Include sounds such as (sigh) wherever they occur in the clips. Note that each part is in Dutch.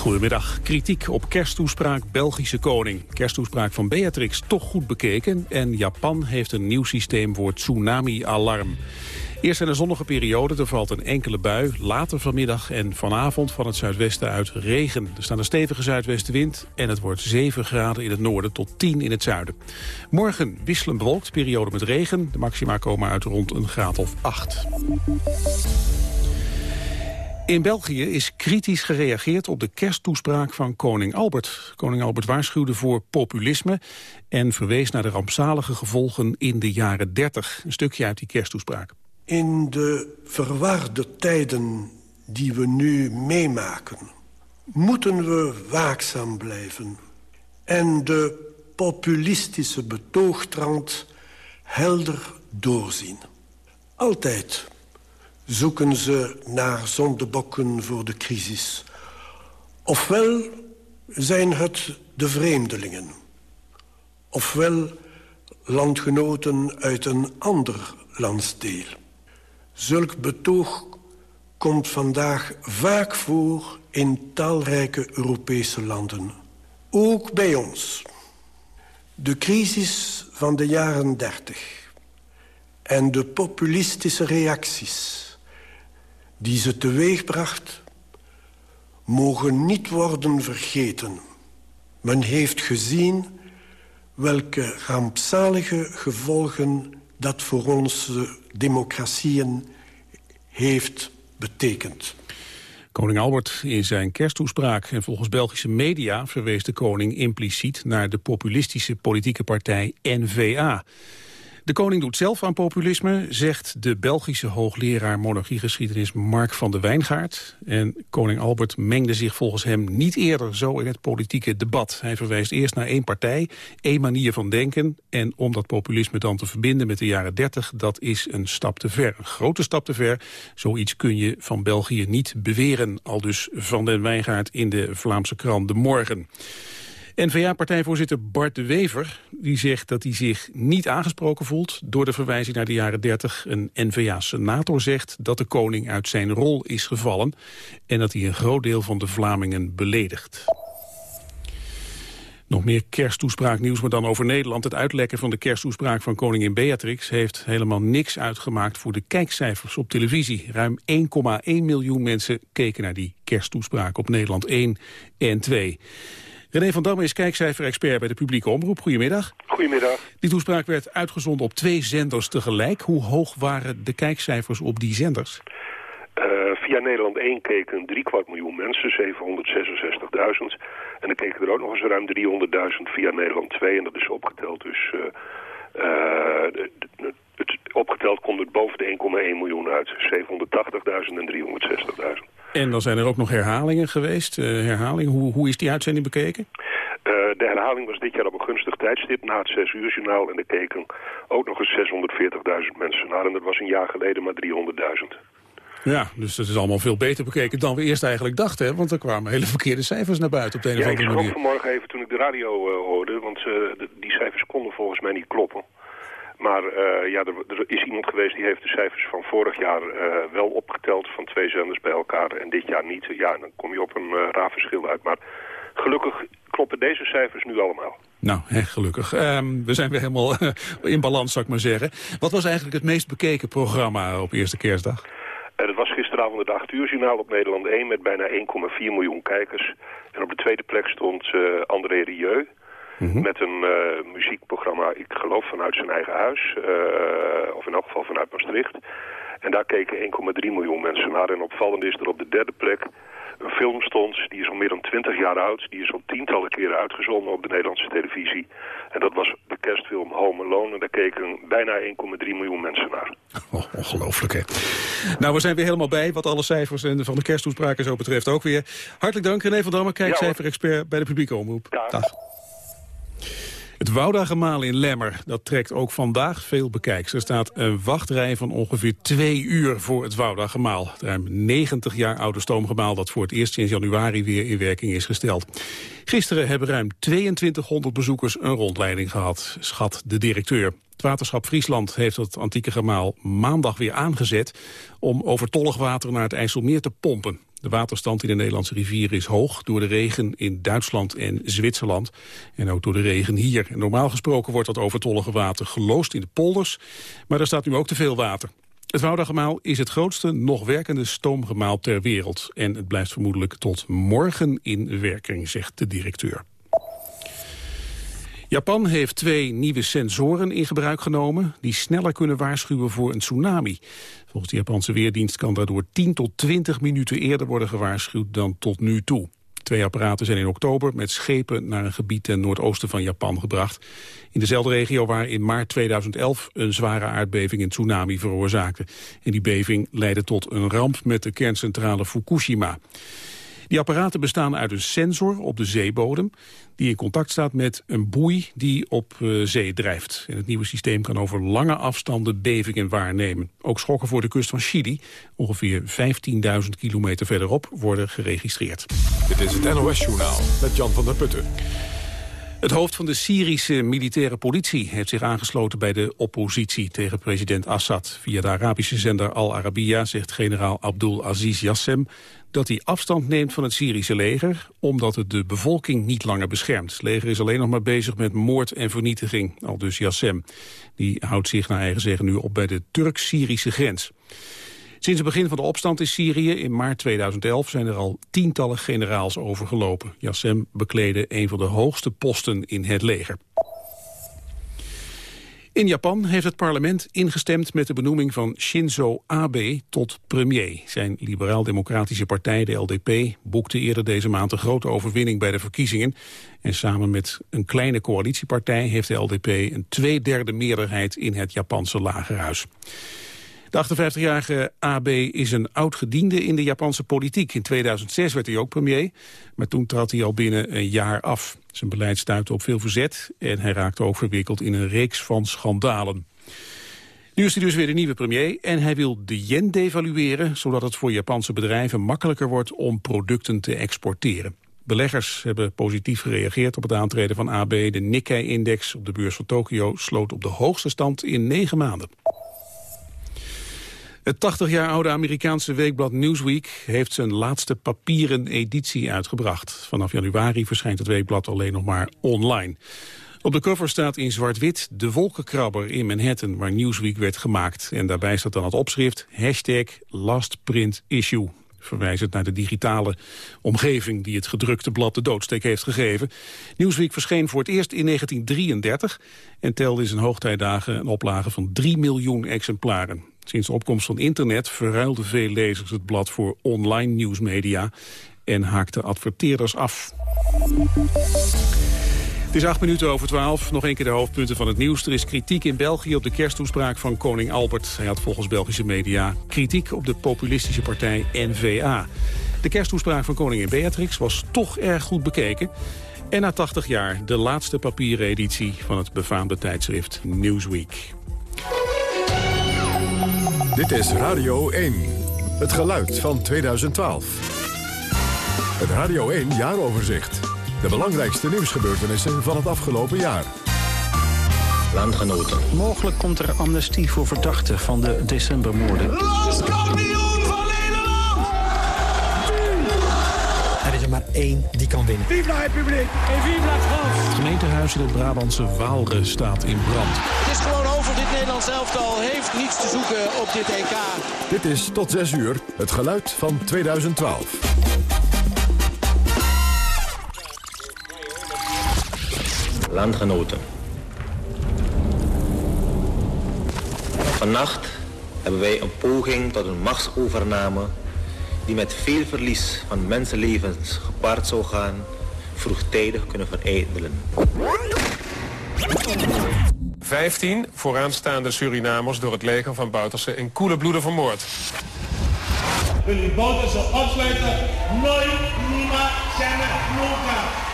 Goedemiddag. Kritiek op kersttoespraak Belgische koning. Kersttoespraak van Beatrix toch goed bekeken... en Japan heeft een nieuw systeem voor tsunami-alarm. Eerst in een zonnige periode, er valt een enkele bui. Later vanmiddag en vanavond van het zuidwesten uit regen. Er staat een stevige zuidwestenwind en het wordt 7 graden in het noorden tot 10 in het zuiden. Morgen wisselen bewolkt, periode met regen. De maxima komen uit rond een graad of 8. In België is kritisch gereageerd op de kersttoespraak van koning Albert. Koning Albert waarschuwde voor populisme en verwees naar de rampzalige gevolgen in de jaren 30. Een stukje uit die kersttoespraak. In de verwarde tijden die we nu meemaken... moeten we waakzaam blijven en de populistische betoogtrand helder doorzien. Altijd zoeken ze naar zondebokken voor de crisis. Ofwel zijn het de vreemdelingen. Ofwel landgenoten uit een ander landsdeel. Zulk betoog komt vandaag vaak voor in talrijke Europese landen. Ook bij ons. De crisis van de jaren dertig en de populistische reacties die ze teweegbracht, mogen niet worden vergeten. Men heeft gezien welke rampzalige gevolgen dat voor onze democratieën heeft betekend. Koning Albert in zijn kersttoespraak en volgens Belgische media verwees de koning impliciet naar de populistische politieke partij N-VA. De koning doet zelf aan populisme, zegt de Belgische hoogleraar monarchiegeschiedenis Mark van de Wijngaard. En koning Albert mengde zich volgens hem niet eerder zo in het politieke debat. Hij verwijst eerst naar één partij, één manier van denken. En om dat populisme dan te verbinden met de jaren 30, dat is een stap te ver. Een grote stap te ver. Zoiets kun je van België niet beweren. Al dus van den Wijngaard in de Vlaamse krant De Morgen. N-VA-partijvoorzitter Bart de Wever die zegt dat hij zich niet aangesproken voelt door de verwijzing naar de jaren 30. Een N-VA-senator zegt dat de koning uit zijn rol is gevallen en dat hij een groot deel van de Vlamingen beledigt. Nog meer kersttoespraaknieuws, maar dan over Nederland. Het uitlekken van de kersttoespraak van koningin Beatrix... heeft helemaal niks uitgemaakt voor de kijkcijfers op televisie. Ruim 1,1 miljoen mensen keken naar die kersttoespraak op Nederland 1 en 2. René van Damme is kijkcijfer-expert bij de publieke omroep. Goedemiddag. Goedemiddag. Die toespraak werd uitgezonden op twee zenders tegelijk. Hoe hoog waren de kijkcijfers op die zenders? Uh, via Nederland 1 keken kwart miljoen mensen, 766.000. En dan keken er ook nog eens ruim 300.000 via Nederland 2. En dat is opgeteld dus... Uh, uh, het, opgeteld komt het boven de 1,1 miljoen uit. 780.000 en 360.000. En dan zijn er ook nog herhalingen geweest. Uh, herhaling. Hoe, hoe is die uitzending bekeken? Uh, de herhaling was dit jaar op een gunstig tijdstip na het 6 uur journaal. En er keken ook nog eens 640.000 mensen naar. En dat was een jaar geleden maar 300.000. Ja, dus dat is allemaal veel beter bekeken dan we eerst eigenlijk dachten. Hè? Want er kwamen hele verkeerde cijfers naar buiten op de een ja, of andere manier. ik schrok vanmorgen even toen ik de radio uh, hoorde. Want uh, die cijfers konden volgens mij niet kloppen. Maar uh, ja, er, er, is iemand geweest die heeft de cijfers van vorig jaar uh, wel opgeteld van twee zenders bij elkaar en dit jaar niet. Ja, dan kom je op een uh, raar verschil uit. Maar gelukkig kloppen deze cijfers nu allemaal. Nou, hè, gelukkig. Um, we zijn weer helemaal in balans, zou ik maar zeggen. Wat was eigenlijk het meest bekeken programma op eerste kerstdag? dat was gisteravond het 8 uur journaal op Nederland 1 met bijna 1,4 miljoen kijkers. En op de tweede plek stond André Rieu Mhm. Met een uh, muziekprogramma, ik geloof vanuit zijn eigen huis. Uh, of in elk geval vanuit Maastricht. En daar keken 1,3 miljoen mensen naar. En opvallend is er op de derde plek een film stond. Die is al meer dan 20 jaar oud. Die is al tientallen keren uitgezonden op de Nederlandse televisie. En dat was de kerstfilm Home Alone. En daar keken bijna 1,3 miljoen mensen naar. (laughs) Oh, ongelooflijk, hè? Nou, we zijn weer helemaal bij wat alle cijfers en van de kersttoespraken zo betreft ook weer. Hartelijk dank, René van Damme, kijkcijfer-expert bij de publieke omroep. Ja. Dag. Het Wouda-gemaal in Lemmer, dat trekt ook vandaag veel bekijks. Er staat een wachtrij van ongeveer twee uur voor het Wouda-gemaal. Het ruim 90 jaar oude stoomgemaal dat voor het eerst sinds januari weer in werking is gesteld. Gisteren hebben ruim 2200 bezoekers een rondleiding gehad, schat de directeur. Het waterschap Friesland heeft het antieke gemaal maandag weer aangezet... om overtollig water naar het IJsselmeer te pompen. De waterstand in de Nederlandse rivieren is hoog door de regen in Duitsland en Zwitserland. En ook door de regen hier. normaal gesproken wordt dat overtollige water geloosd in de polders. Maar er staat nu ook te veel water. Het Woudagemaal is het grootste nog werkende stoomgemaal ter wereld. En het blijft vermoedelijk tot morgen in werking, zegt de directeur. Japan heeft twee nieuwe sensoren in gebruik genomen... die sneller kunnen waarschuwen voor een tsunami. Volgens de Japanse Weerdienst kan daardoor 10 tot 20 minuten eerder worden gewaarschuwd dan tot nu toe. Twee apparaten zijn in oktober met schepen naar een gebied ten noordoosten van Japan gebracht. In dezelfde regio waar in maart 2011 een zware aardbeving een tsunami veroorzaakte. En die beving leidde tot een ramp met de kerncentrale Fukushima. Die apparaten bestaan uit een sensor op de zeebodem... die in contact staat met een boei die op uh, zee drijft. Het nieuwe systeem kan over lange afstanden bevingen waarnemen. Ook schokken voor de kust van Chili, ongeveer 15.000 kilometer verderop, worden geregistreerd. Dit is het NOS-journaal met Jan van der Putten. Het hoofd van de Syrische militaire politie heeft zich aangesloten bij de oppositie tegen president Assad. Via de Arabische zender Al Arabiya zegt generaal Abdul Aziz Yassem dat hij afstand neemt van het Syrische leger... omdat het de bevolking niet langer beschermt. Het leger is alleen nog maar bezig met moord en vernietiging, al dus Yassem. Die houdt zich naar eigen zeggen nu op bij de Turk-Syrische grens. Sinds het begin van de opstand in Syrië in maart 2011 zijn er al tientallen generaals overgelopen. Yassem bekleedde een van de hoogste posten in het leger. In Japan heeft het parlement ingestemd met de benoeming van Shinzo Abe tot premier. Zijn liberaal-democratische partij, de LDP, boekte eerder deze maand een grote overwinning bij de verkiezingen. En samen met een kleine coalitiepartij heeft de LDP een tweederde meerderheid in het Japanse lagerhuis. De 58-jarige AB is een oud-gediende in de Japanse politiek. In 2006 werd hij ook premier, maar toen trad hij al binnen een jaar af. Zijn beleid stuitte op veel verzet en hij raakte ook verwikkeld in een reeks van schandalen. Nu is hij dus weer de nieuwe premier en hij wil de yen devalueren... zodat het voor Japanse bedrijven makkelijker wordt om producten te exporteren. Beleggers hebben positief gereageerd op het aantreden van AB. De Nikkei-index op de beurs van Tokio sloot op de hoogste stand in negen maanden. Het 80 jaar oude Amerikaanse weekblad Newsweek heeft zijn laatste papieren editie uitgebracht. Vanaf januari verschijnt het weekblad alleen nog maar online. Op de cover staat in zwart-wit de wolkenkrabber in Manhattan waar Newsweek werd gemaakt. En daarbij staat dan het opschrift hashtag last print issue verwijzend naar de digitale omgeving die het gedrukte blad de doodsteek heeft gegeven. Newsweek verscheen voor het eerst in 1933 en telde in zijn hoogtijdagen een oplage van 3 miljoen exemplaren. Sinds de opkomst van internet verruilden veel lezers het blad voor online nieuwsmedia en haakten adverteerders af. Het is acht minuten over twaalf. Nog een keer de hoofdpunten van het nieuws. Er is kritiek in België op de kersttoespraak van koning Albert. Hij had volgens Belgische media kritiek op de populistische partij N-VA. De kersttoespraak van koningin Beatrix was toch erg goed bekeken. En na 80 jaar de laatste papieren editie van het befaamde tijdschrift Newsweek. Dit is Radio 1. Het geluid van 2012. Het Radio 1 jaaroverzicht. De belangrijkste nieuwsgebeurtenissen van het afgelopen jaar. Landgenoten. Mogelijk komt er amnestie voor verdachten van de decembermoorden. Landskampioen van Nederland! Er is er maar één kan winnen. Vive la Republiek en vive la France! Het gemeentehuis in het Brabantse Waalre staat in brand. Het is gewoon over. Dit Nederlands elftal heeft niets te zoeken op dit EK. Dit is tot 6 uur het geluid van 2012. Landgenoten. Vannacht hebben wij een poging tot een machtsovername die met veel verlies van mensenlevens gepaard zou gaan, vroegtijdig kunnen verijdelen. 15 vooraanstaande Surinamers door het leger van Bouterse in koele bloeden vermoord. Jullie Bouterse opsluiten, nooit niemand zijn nunca.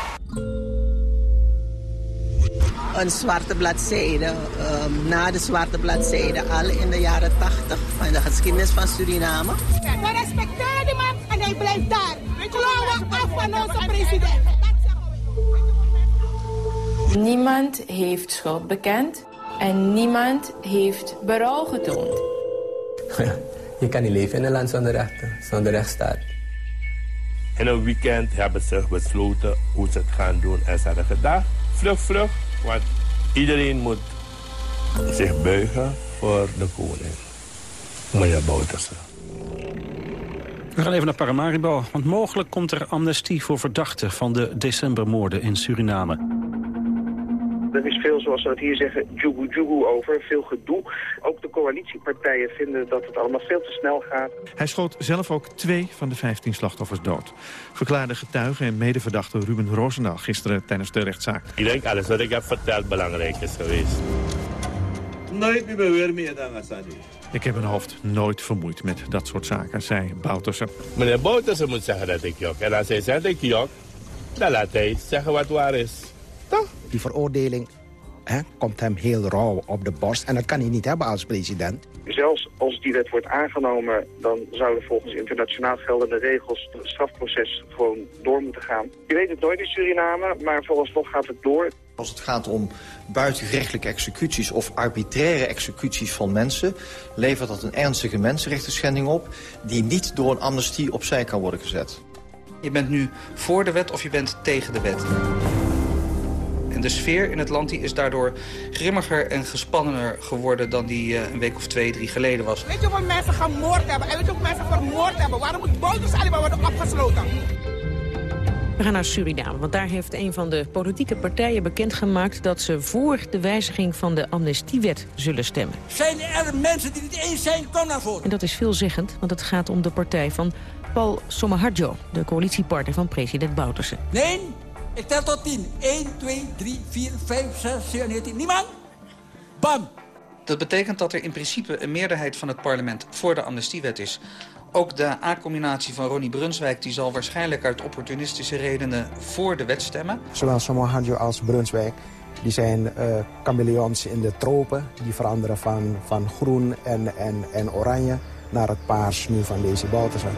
Een zwarte bladzijde, um, na de zwarte bladzijde, al in de jaren 80 van de geschiedenis van Suriname. We respecteren die man en hij blijft daar. Klauwen af van onze president. Niemand heeft schuld bekend en niemand heeft berouw getoond. (laughs) Je kan niet leven in een land zonder rechten, zonder rechtsstaat. In een weekend hebben ze besloten hoe ze het gaan doen. En ze hadden gedacht, vlug, vlug. Want iedereen moet zich buigen voor de koning. Meneer Bouterse. We gaan even naar Paramaribo, want mogelijk komt er amnestie voor verdachten van de decembermoorden in Suriname. Er is veel, zoals we het hier zeggen, jugu jugu over, veel gedoe. Ook de coalitiepartijen vinden dat het allemaal veel te snel gaat. Hij schoot zelf ook twee van de 15 slachtoffers dood. Verklaarde getuige en medeverdachte Ruben Roosendaal gisteren tijdens de rechtszaak. Ik denk alles wat ik heb verteld belangrijk is geweest. Nooit meer weer meer dan. Ik heb mijn hoofd nooit vermoeid met dat soort zaken, zei Bouterse. Meneer Bouterse moet zeggen dat ik jok. En als hij zegt dat ik jok, dan laat hij zeggen wat waar is. Toch? Die veroordeling hè, komt hem heel rauw op de borst. En dat kan hij niet hebben als president. Zelfs als die wet wordt aangenomen, dan zouden volgens internationaal geldende regels het strafproces gewoon door moeten gaan. Je weet het nooit in Suriname, maar vooralsnog gaat het door. Als het gaat om buitengerechtelijke executies of arbitraire executies van mensen... levert dat een ernstige mensenrechtenschending op... die niet door een amnestie opzij kan worden gezet. Je bent nu voor de wet of je bent tegen de wet. En de sfeer in het land die is daardoor grimmiger en gespannener geworden... dan die uh, een week of twee, drie geleden was. Weet je hoeveel mensen gemoord hebben? En weet je hoeveel mensen vermoord hebben? Waarom moet Bouters allemaal worden opgesloten? We gaan naar Suriname, want daar heeft een van de politieke partijen bekendgemaakt... dat ze voor de wijziging van de amnestiewet zullen stemmen. Zijn er mensen die het eens zijn, kom naar voren. En dat is veelzeggend, want het gaat om de partij van Paul Somahadjo... de coalitiepartner van president Bouterse. Nee, ik tel tot 10. 1, 2, 3, 4, 5, 6, 7, 8, 10. Niemand? Bam! Dat betekent dat er in principe een meerderheid van het parlement voor de amnestiewet is. Ook de A-combinatie van Ronnie Brunswijk die zal waarschijnlijk uit opportunistische redenen voor de wet stemmen. Zowel Samohadjo als Brunswijk die zijn uh, chameleons in de tropen. Die veranderen van, van groen en, en, en oranje naar het paars nu van deze Balthazar.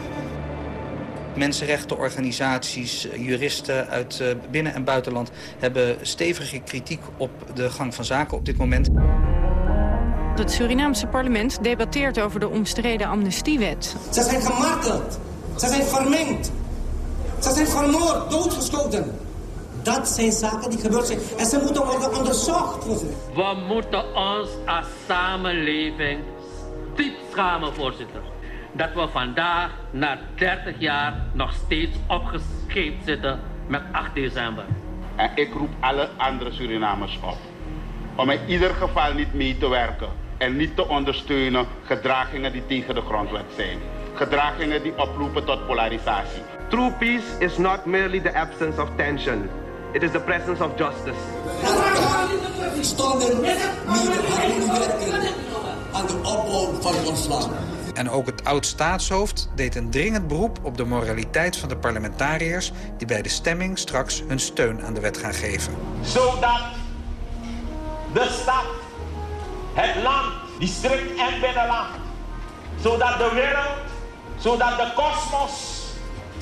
Mensenrechtenorganisaties, juristen uit binnen- en buitenland... hebben stevige kritiek op de gang van zaken op dit moment. Het Surinaamse parlement debatteert over de omstreden amnestiewet. Ze zijn gemarteld. Ze zijn verminkt. Ze zijn vermoord, doodgeschoten. Dat zijn zaken die gebeurd zijn. En ze moeten worden onderzocht. We moeten ons als samenleving diep schamen, voorzitter. Dat we vandaag, na 30 jaar, nog steeds opgescheept zitten met 8 december. En ik roep alle andere Surinamers op om in ieder geval niet mee te werken en niet te ondersteunen gedragingen die tegen de grondwet zijn. Gedragingen die oproepen tot polarisatie. True peace is not merely the absence of tension. It is the presence of justice. Stonden niet werken aan de opbouw van ons land. En ook het oud-staatshoofd deed een dringend beroep op de moraliteit van de parlementariërs... die bij de stemming straks hun steun aan de wet gaan geven. Zodat de stad, het land, district en binnenland... zodat de wereld, zodat de kosmos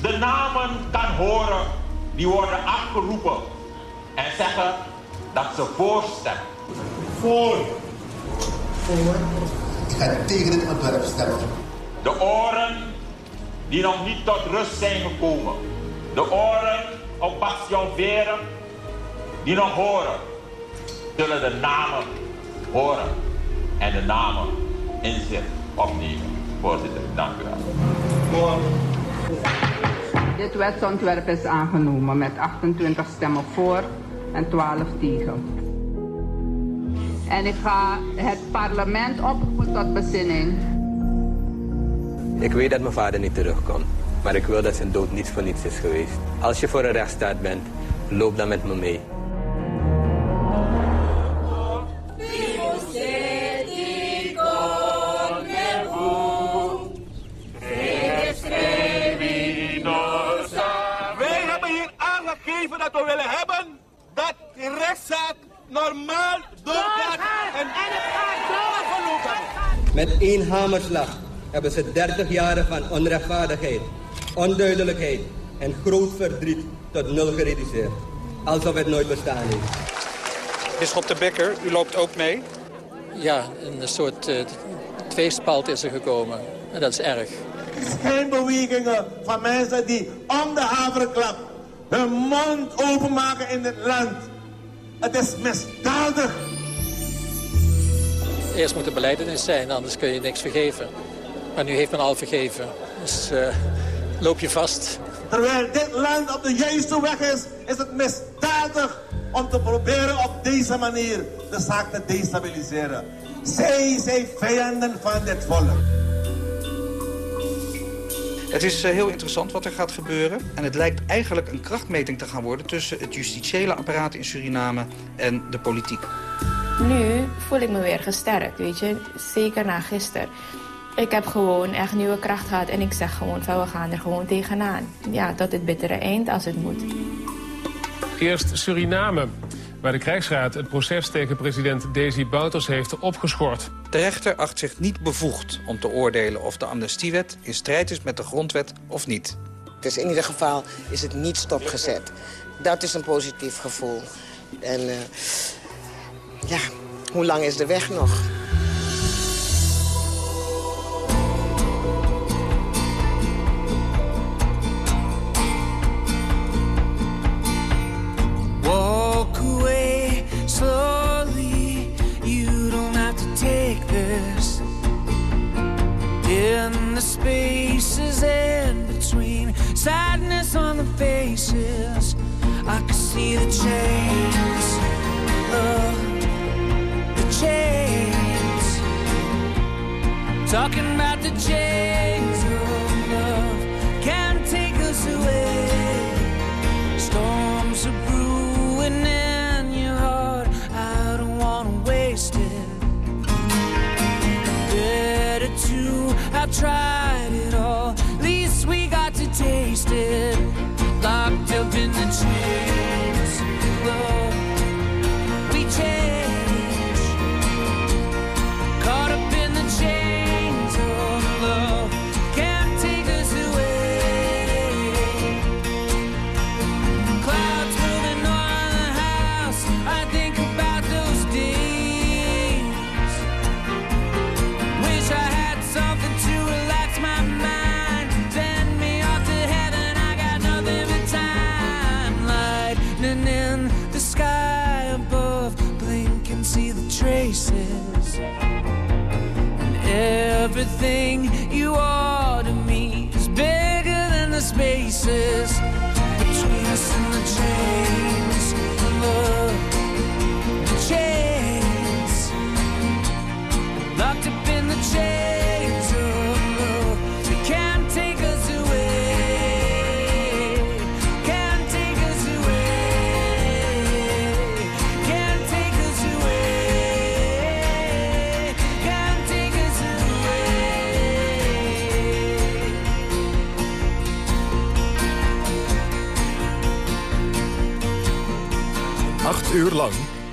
de namen kan horen... die worden afgeroepen en zeggen dat ze voorstemmen. Voor. Voor. Ik ga tegen dit ontwerp stemmen. De oren die nog niet tot rust zijn gekomen. De oren op Bastion Veren die nog horen. Zullen de namen horen en de namen in zich opnemen. Voorzitter, dank u wel. Dit wetsontwerp is aangenomen met 28 stemmen voor en 12 tegen. En ik ga het parlement oproepen tot bezinning. Ik weet dat mijn vader niet terugkomt. Maar ik wil dat zijn dood niet voor niets is geweest. Als je voor een rechtsstaat bent, loop dan met me mee. Wij hebben hier aangegeven dat we willen hebben dat in rechtszaak normaal doorgaat. En, en het gaat Met één hamerslag hebben ze 30 jaren van onrechtvaardigheid, onduidelijkheid en groot verdriet tot nul gereduceerd. Alsof het nooit bestaan heeft. Bisschop de Bekker, u loopt ook mee? Ja, een soort uh, tweespalt is er gekomen. En dat is erg. Geen bewegingen van mensen die om de haverklap hun mond openmaken in het land. Het is misdadig. Eerst moet er beleidenis zijn, anders kun je niks vergeven. Maar nu heeft men al vergeven. Dus uh, loop je vast. Terwijl dit land op de juiste weg is, is het misdadig om te proberen op deze manier de zaak te destabiliseren. Zij zijn vijanden van dit volk. Het is eh, heel interessant wat er gaat gebeuren. En het lijkt eigenlijk een krachtmeting te gaan worden... tussen het justitiële apparaat in Suriname en de politiek. Nu voel ik me weer gesterkt, weet je. Zeker na gisteren. Ik heb gewoon echt nieuwe kracht gehad. En ik zeg gewoon van we gaan er gewoon tegenaan. Ja, tot het bittere eind als het moet. Eerst Suriname waar de krijgsraad het proces tegen president Desi Bouters heeft opgeschort. De rechter acht zich niet bevoegd om te oordelen of de amnestiewet in strijd is met de grondwet of niet. Dus in ieder geval is het niet stopgezet. Dat is een positief gevoel. En uh, ja, hoe lang is de weg nog? The spaces in between. Sadness on the faces. I can see the chains. Of the chains. Talking about the chains to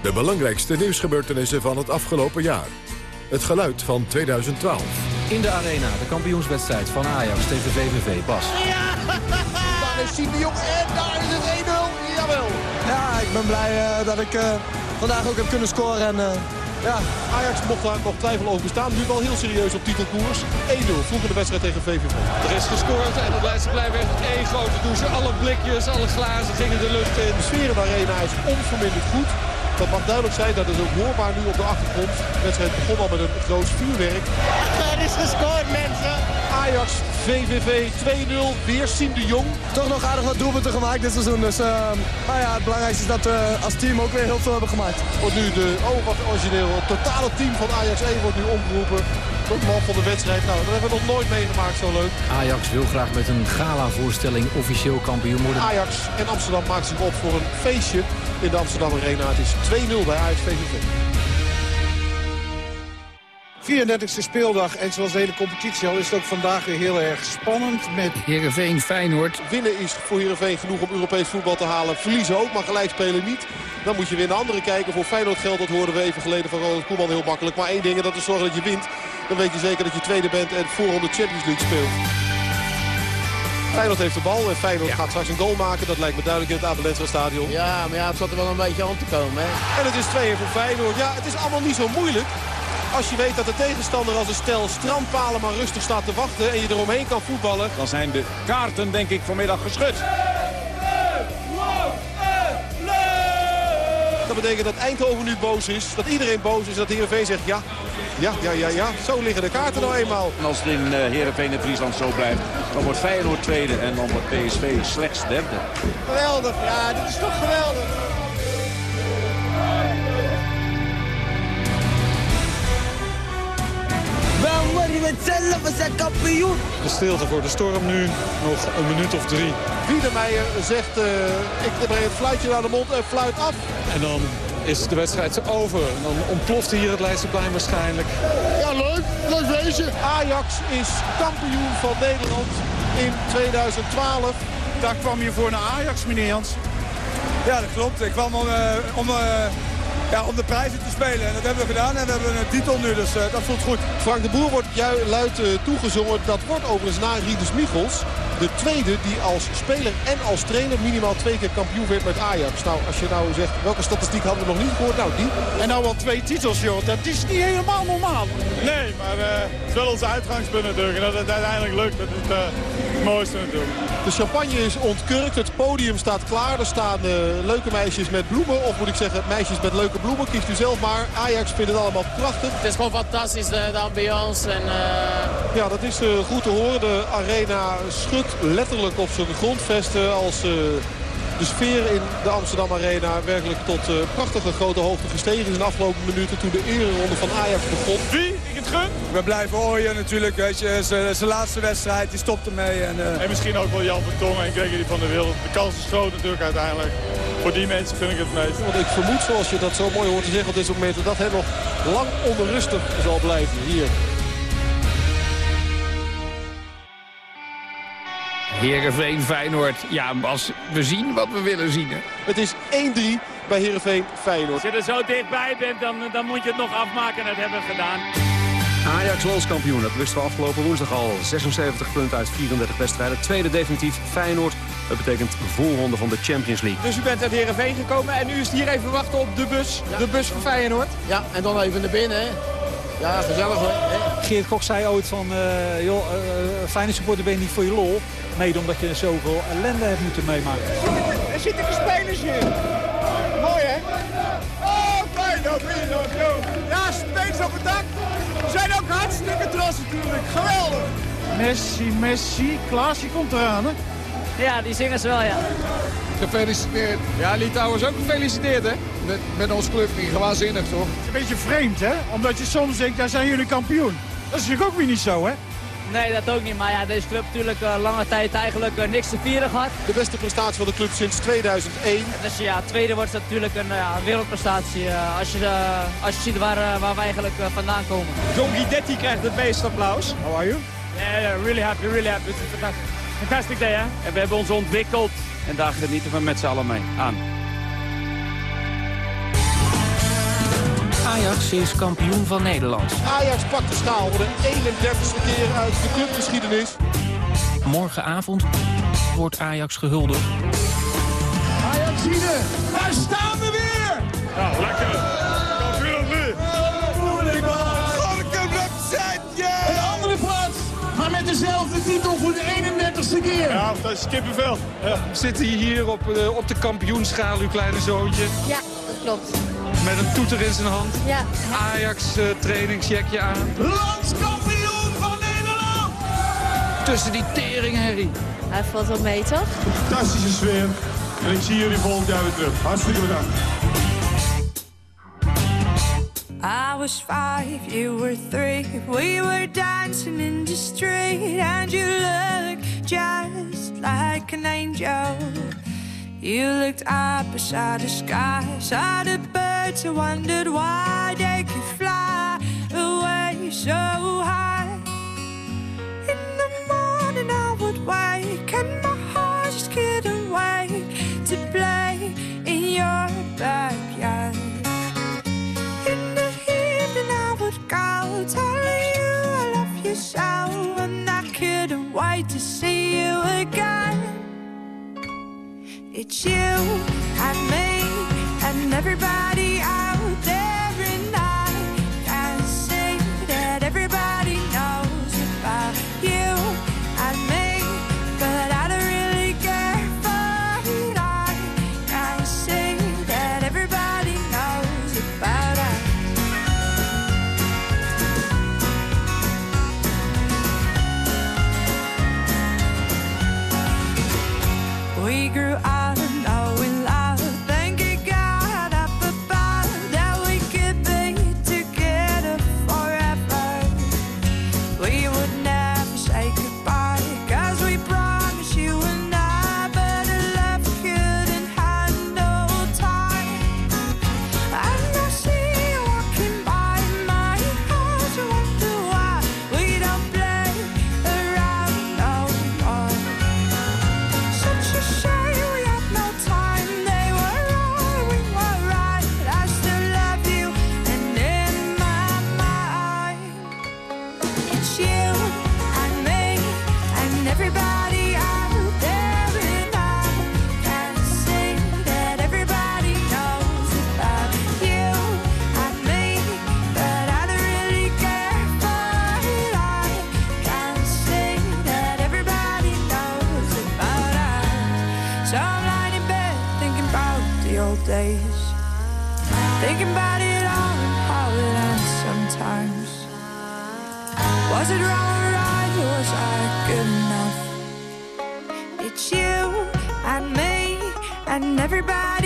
de belangrijkste nieuwsgebeurtenissen van het afgelopen jaar. Het geluid van 2012. In de arena, de kampioenswedstrijd van Ajax tegen VVV. Bas. Daar is Siem de Jong en daar is het 1-0. Jawel. Ja, ik ben blij eh, dat ik eh, vandaag ook heb kunnen scoren. En, eh, ja. Ajax mocht daar nog twijfel over bestaan. Nu wel heel serieus op titelkoers. 1-0 vroeger de wedstrijd tegen VVV. Er is gescoord en het Leidse blijft echt één grote douche. Alle blikjes, alle glazen gingen de lucht in. De sfeer in de arena is onverminderd goed. Dat mag duidelijk zijn, dat is ook hoorbaar nu op de achtergrond. De wedstrijd begon al met een groot vuurwerk. Er is gescoord, mensen. Ajax, VVV 2-0, weer Siem de Jong. Toch nog aardig wat doelpunten gemaakt dit seizoen. Dus uh, nou ja, het belangrijkste is dat we als team ook weer heel veel hebben gemaakt. Wordt nu de, oh wat origineel, het totale team van Ajax 1 wordt nu omgeroepen. Tot man van de wedstrijd. Nou, dat hebben we nog nooit meegemaakt, zo leuk. Ajax wil graag met een gala-voorstelling officieel kampioen worden. Ajax en Amsterdam maakt zich op voor een feestje in de Amsterdam Arena. Het is 2-0 bij Ajax VVV. 34e speeldag en zoals de hele competitie al is het ook vandaag weer heel erg spannend. Met Heerenveen, Feyenoord. Winnen is voor Heerenveen genoeg om Europees voetbal te halen. Verliezen ook, maar gelijk spelen niet. Dan moet je weer naar anderen kijken. Voor Feyenoord geldt, dat hoorden we even geleden van Ronald Koeman heel makkelijk. Maar één ding, en dat is zorgen dat je wint. Dan weet je zeker dat je tweede bent en voorronde Champions League speelt. Feyenoord heeft de bal en Feyenoord gaat straks een goal maken. Dat lijkt me duidelijk in het Abelensra stadion. Ja, maar ja, het zat er wel een beetje aan te komen. Hè? En het is 2 voor Feyenoord. Ja, het is allemaal niet zo moeilijk. Als je weet dat de tegenstander als een stel strandpalen maar rustig staat te wachten... en je eromheen kan voetballen... Dan zijn de kaarten denk ik vanmiddag geschud. Dat betekent dat Eindhoven nu boos is. Dat iedereen boos is. Dat Heerenveen zegt ja, ja, ja, ja, ja. Zo liggen de kaarten nou eenmaal. En als het in uh, Heerenveen en Friesland zo blijft, dan wordt Feyenoord tweede en dan wordt PSV slechts derde. Geweldig, ja, dit is toch geweldig. Dan worden we zelf, we zijn kampioen. De stilte voor de storm nu, nog een minuut of drie. Wiedemeijer zegt, uh, ik breng het fluitje naar de mond en fluit af. En dan is de wedstrijd over. En dan ontploft hier het Leidseplein waarschijnlijk. Ja, leuk. Leuk wezen. Ajax is kampioen van Nederland in 2012. Daar kwam je voor naar Ajax, meneer Jans. Ja, dat klopt. Ik kwam om, uh, om, uh, ja, om de prijzen te spelen. En dat hebben we gedaan en we hebben een titel nu, dus uh, dat voelt goed. Frank de Boer wordt luid toegezongen. Dat wordt overigens na Rieders Michels de tweede die als speler en als trainer minimaal twee keer kampioen werd met Ajax. Nou, als je nou zegt, welke statistiek hadden we nog niet gehoord? Nou, die. En nou al twee titels, joh. Dat is niet helemaal normaal. Nee, maar uh, het is wel onze uitgangspunt natuurlijk. En dat het uiteindelijk lukt, dat is uh, mooiste natuurlijk. De champagne is ontkurkt, het podium staat klaar. Er staan uh, leuke meisjes met bloemen. Of moet ik zeggen, meisjes met leuke bloemen. Kiest u zelf maar. Ajax vindt het allemaal prachtig. Het is gewoon fantastisch, de, de ambiance. En, ja, dat is goed te horen. De arena schudt letterlijk op zijn grondvesten als uh, de sfeer in de Amsterdam Arena werkelijk tot uh, prachtige grote hoogte gestegen is in de afgelopen minuten toen de ereronde van Ajax begon. Wie? Gun? We blijven ooien natuurlijk, weet je. Zijn laatste wedstrijd, die stopt ermee. En, uh... en misschien ook wel Jan Vertongen en Gregory van der Wild. De kans is groot natuurlijk uiteindelijk. Voor die mensen vind ik het meest. Want ik vermoed, zoals je dat zo mooi hoort te zeggen op dit moment, dat hij nog lang onrustig zal blijven hier. Heerenveen, Feyenoord. Ja, als we zien wat we willen zien. Hè. Het is 1-3 bij Heerenveen, Feyenoord. Als je er zo dichtbij bent, dan, dan moet je het nog afmaken. En dat hebben we gedaan. Ajax landskampioen, dat wisten we afgelopen woensdag al. 76 punten uit 34 wedstrijden. Tweede definitief Feyenoord. Dat betekent voorronde van de Champions League. Dus u bent uit Heerenveen gekomen en nu is het hier even wachten op de bus. Ja. De bus van Feyenoord. Ja, en dan even naar binnen. Hè. Ja, gezellig hoor. Geert Kok zei ooit van, uh, joh, uh, fijne supporter ben je niet voor je lol. Mede omdat je zoveel ellende hebt moeten meemaken. Er zitten spelers hier. Mooi hè? Oh, Feyenoord, Feyenoord, Ja, spelers op het dak. We zijn ook hartstikke trots natuurlijk. Geweldig. Messi, Messi. Klaasje komt eraan hè? Ja, die zingen ze wel ja. Gefeliciteerd. Ja, Litouwers ook gefeliciteerd, hè? Met, met ons clubje. Gewaanzinnig, toch? Het is een beetje vreemd, hè? Omdat je soms denkt, daar zijn jullie kampioen. Dat is natuurlijk ook weer niet zo, hè? Nee, dat ook niet. Maar ja, deze club natuurlijk uh, lange tijd eigenlijk uh, niks te vieren gehad. De beste prestatie van de club sinds 2001. Dus ja, tweede wordt natuurlijk een uh, wereldprestatie. als, je, als je ziet waar, waar we eigenlijk vandaan komen. John Guidetti krijgt het meeste applaus. How are you? Yeah, really happy, really happy. It's a fantastic day, hè? En we hebben ons ontwikkeld. En daar genieten we met z'n allen mee aan. Ajax is kampioen van Nederland. Ajax pakt de schaal voor de 31ste keer uit de clubgeschiedenis. Morgenavond wordt Ajax gehuldigd. Ajaxine, daar staan we weer! Nou, lekker. Kampioen nu. Een andere plaats, maar met dezelfde titel voor de 31ste keer. Ja, dat is kippenvel. Ja. Zit hij hier op, uh, op de kampioenschaal, uw kleine zoontje? Ja, dat klopt. Met een toeter in zijn hand. Ja. Ajax uh, trainingsjackje aan. Landskampioen van Nederland! Tussen die tering, Harry. Hij valt wel mee, toch? Fantastische sfeer. En ik zie jullie volgend jaar weer terug. Hartstikke bedankt. I was five, you were three. We were dancing in the street, and you look just like an angel. You looked up beside the sky, saw the birds, and wondered why they could fly away so high. In the morning I would wake and my heart just couldn't wait to play in your backyard. In the evening I would go telling you I love you so, and I couldn't wait to see you again. It's you and me and everybody old days, thinking about it all and how it ends sometimes. Was it wrong or right? Was I good enough? It's you and me and everybody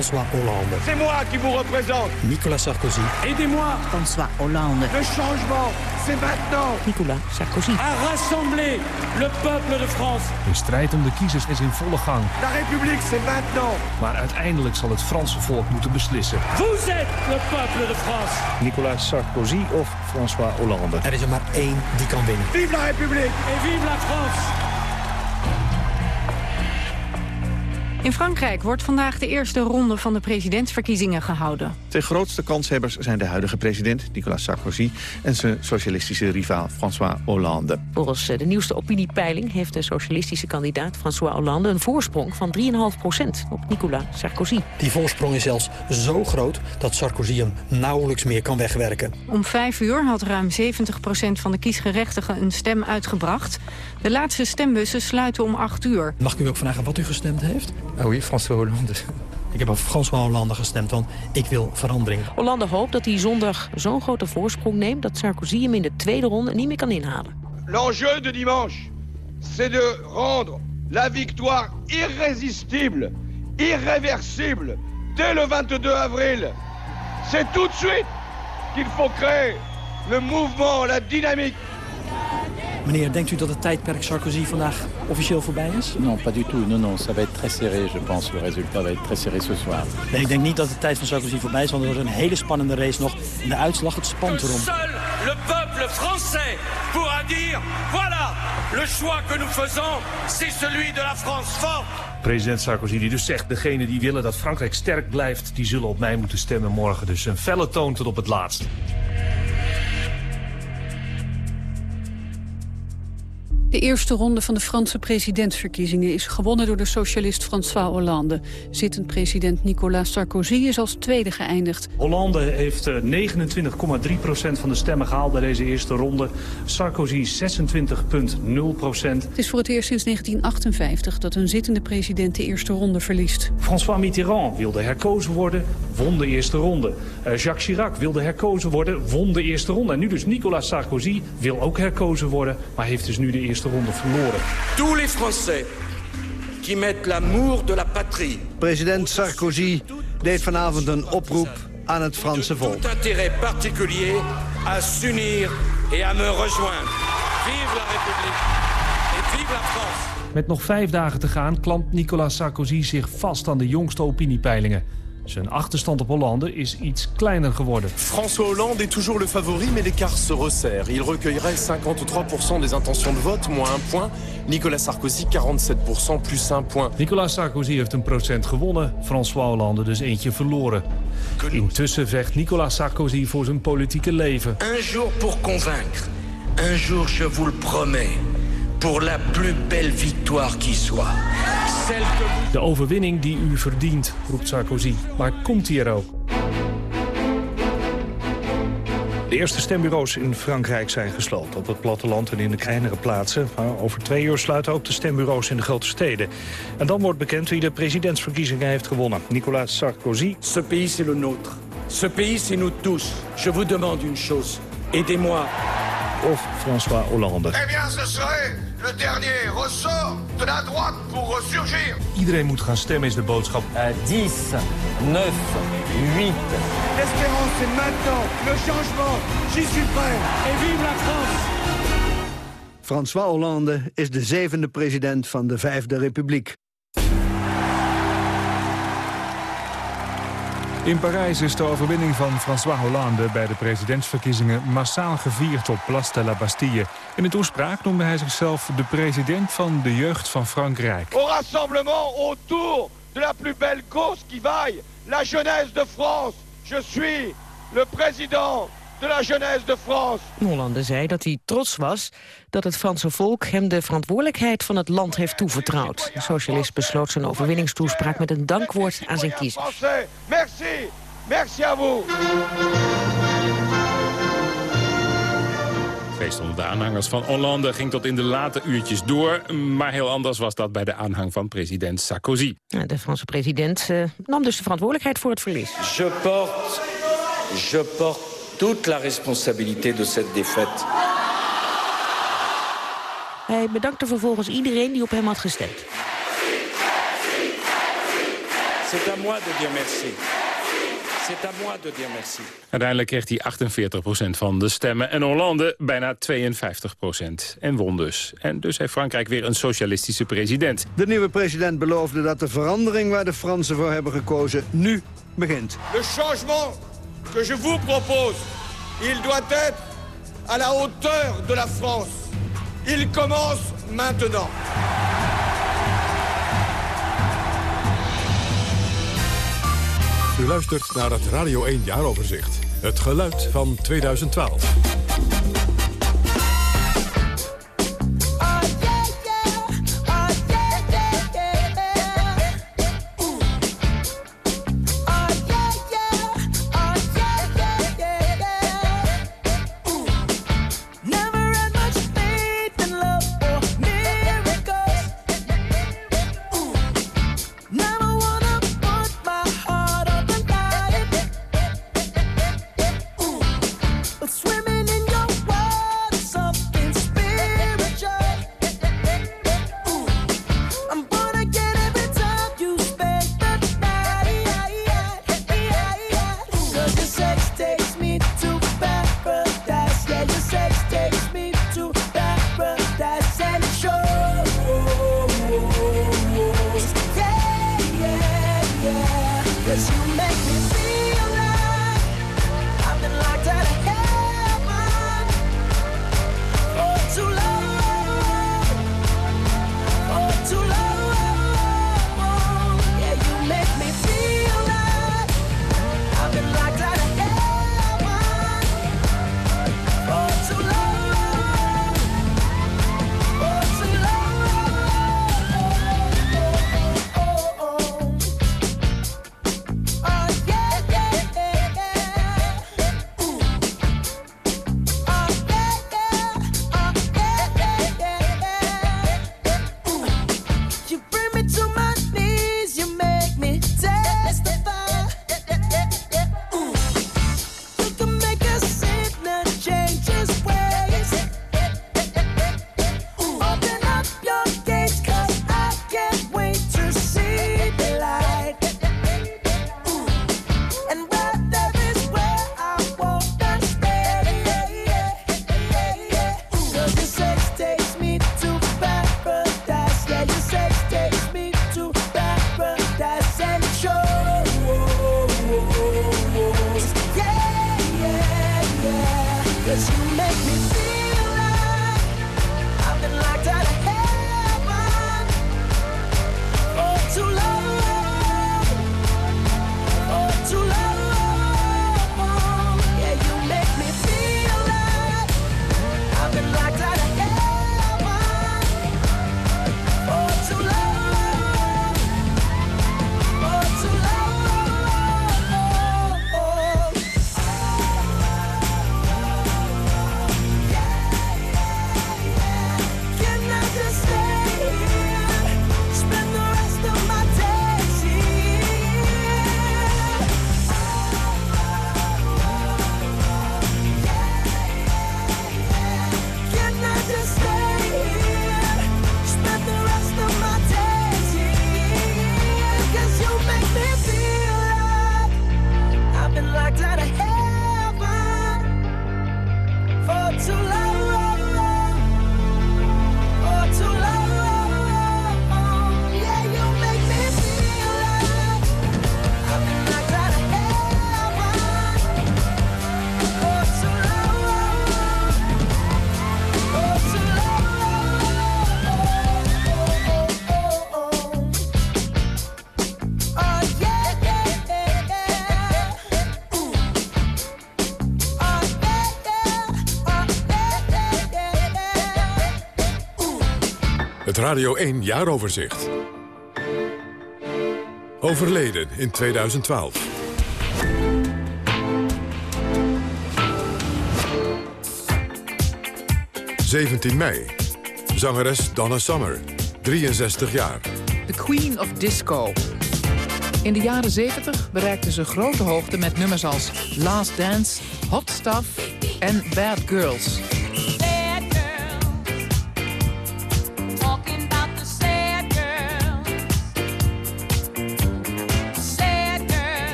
François Hollande. c'est moi qui vous représente. Nicolas Sarkozy. Aidez-moi. François Hollande. Le changement, c'est maintenant. Nicolas Sarkozy. À rassembler le peuple de France. De strijd om de kiezers is in volle gang. La République, c'est maintenant. Maar uiteindelijk zal het Franse volk moeten beslissen. Vous êtes le peuple de France. Nicolas Sarkozy of François Hollande. Er is er maar één die kan winnen. Vive la République et vive la France. In Frankrijk wordt vandaag de eerste ronde van de presidentsverkiezingen gehouden. De grootste kanshebbers zijn de huidige president Nicolas Sarkozy... en zijn socialistische rivaal François Hollande. Volgens eh, de nieuwste opiniepeiling heeft de socialistische kandidaat François Hollande een voorsprong van 3,5% op Nicolas Sarkozy. Die voorsprong is zelfs zo groot dat Sarkozy hem nauwelijks meer kan wegwerken. Om vijf uur had ruim 70% van de kiesgerechtigen een stem uitgebracht. De laatste stembussen sluiten om acht uur. Mag ik u ook vragen wat u gestemd heeft? Ah oui, François Hollande. Ik heb op François Hollande gestemd, want ik wil verandering. Hollande hoopt dat hij zondag zo'n grote voorsprong neemt... dat Sarkozy hem in de tweede ronde niet meer kan inhalen. L'enjeu de dimanche, c'est de rendre la victoire irrésistible, irréversible, dès le 22 avril. C'est tout de suite qu'il faut créer le mouvement, la dynamique. Meneer, denkt u dat het tijdperk Sarkozy vandaag officieel voorbij is? Non, pas du tout. Non, non, ça va être très serré, je pense. Le résultat va être très serré ce soir. Nee, ik denk niet dat de tijd van Sarkozy voorbij is, want er wordt een hele spannende race nog. En de uitslag, het spant erom. Seul le peuple français pourra dire voilà, le choix que nous faisons, c'est celui de la France forte. President Sarkozy die dus zegt... degenen die willen dat Frankrijk sterk blijft... die zullen op mij moeten stemmen morgen. Dus een felle toon tot op het laatst. De eerste ronde van de Franse presidentsverkiezingen is gewonnen door de socialist François Hollande. Zittend president Nicolas Sarkozy is als tweede geëindigd. Hollande heeft eh, 29,3% van de stemmen gehaald bij deze eerste ronde. Sarkozy 26,0 procent. Het is voor het eerst sinds 1958 dat een zittende president de eerste ronde verliest. François Mitterrand wilde herkozen worden, won de eerste ronde. Eh, Jacques Chirac wilde herkozen worden, won de eerste ronde. En nu dus Nicolas Sarkozy wil ook herkozen worden, maar heeft dus nu de eerste ronde verloren. Tous les Français qui mettent l'amour de la patrie, President Sarkozy deed vanavond een oproep aan het Franse volk. tout intérêt particulier, à s'unir et à me rejoindre. Vive la République et vive la France. Met nog vijf dagen te gaan klampt Nicolas Sarkozy zich vast aan de jongste opiniepeilingen. Zijn achterstand op Hollande is iets kleiner geworden. François Hollande est toujours le favori, mais l'écart se resserre. Il recueillerait 53% des intentions de vote, moins un point. Nicolas Sarkozy, 47%, plus un point. Nicolas Sarkozy heeft een procent gewonnen, François Hollande dus eentje verloren. Intussen vecht Nicolas Sarkozy voor zijn politieke leven. Un jour pour convaincre, un jour, je vous le promets, pour la plus belle victoire qui soit. De overwinning die u verdient, roept Sarkozy. Maar komt hij er ook? De eerste stembureaus in Frankrijk zijn gesloten. Op het platteland en in de kleinere plaatsen. Maar over twee uur sluiten ook de stembureaus in de grote steden. En dan wordt bekend wie de presidentsverkiezingen heeft gewonnen. Nicolas Sarkozy. Ce pays, c'est le nôtre. Ce pays, c'est nous tous. Je vous demande une chose. Aidez-moi. Of François Hollande. Eh bien, ce serait le dernier ressort de la droite pour ressurgir. Iedereen moet gaan stemmen is de boodschap. 10, 9, 8. L'espérance, c'est maintenant. Le changement, j'y suis prêt. Et vive la France François Hollande is de zevende president van de Vijfde Republiek. In Parijs is de overwinning van François Hollande bij de presidentsverkiezingen massaal gevierd op Place de la Bastille. In een toespraak noemde hij zichzelf de president van de jeugd van Frankrijk. Au rassemblement autour de la plus belle cause qui vaille, la jeunesse de France. Je suis le président de la jeunesse de France. Hollande zei dat hij trots was dat het Franse volk hem de verantwoordelijkheid van het land heeft toevertrouwd. De socialist besloot zijn overwinningstoespraak met een dankwoord aan zijn kiezers. Merci. Merci à vous. Het feest onder de aanhangers van Hollande ging tot in de late uurtjes door. Maar heel anders was dat bij de aanhang van president Sarkozy. Ja, De Franse president eh, nam dus de verantwoordelijkheid voor het verlies. Je porte, je porte toute la responsabilité de cette défaite. Hij bedankte vervolgens iedereen die op hem had gestemd. C'est à moi de dire merci. C'est à moi de dire merci. Uiteindelijk kreeg hij 48% van de stemmen en Hollande bijna 52% En won dus. En dus heeft Frankrijk weer een socialistische president. De nieuwe president beloofde dat de verandering waar de Fransen voor hebben gekozen nu begint. Le changement que je vous propose, il doit être à la hauteur de la France. Il commence maintenant. U luistert naar het Radio 1 Jaaroverzicht. Het geluid van 2012. Radio 1 Jaaroverzicht. Overleden in 2012. ...17 mei. Zangeres Donna Summer, 63 jaar. The Queen of Disco. In de jaren 70 bereikte ze grote hoogte met nummers als Last Dance, Hot Stuff en Bad Girls.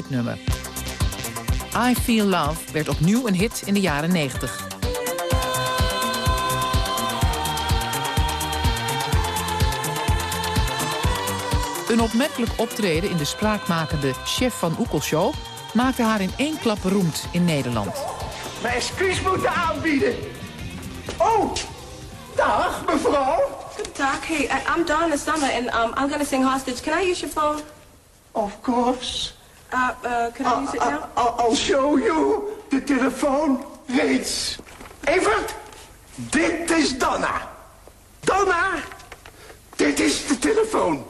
Dit nummer. I Feel Love werd opnieuw een hit in de jaren 90. Een opmerkelijk optreden in de spraakmakende Chef van Oekel Show... maakte haar in één klap beroemd in Nederland. Mijn excuus moeten aanbieden. Oh, dag mevrouw. Good talk. Hey, I, I'm Donna Summer, and um, I'm gonna sing hostage. Can I use your phone? Of course. Uh, uh, can I use it now? I'll, I'll show you de telefoon reeds. Evert, dit is Donna. Donna, dit is de telefoon.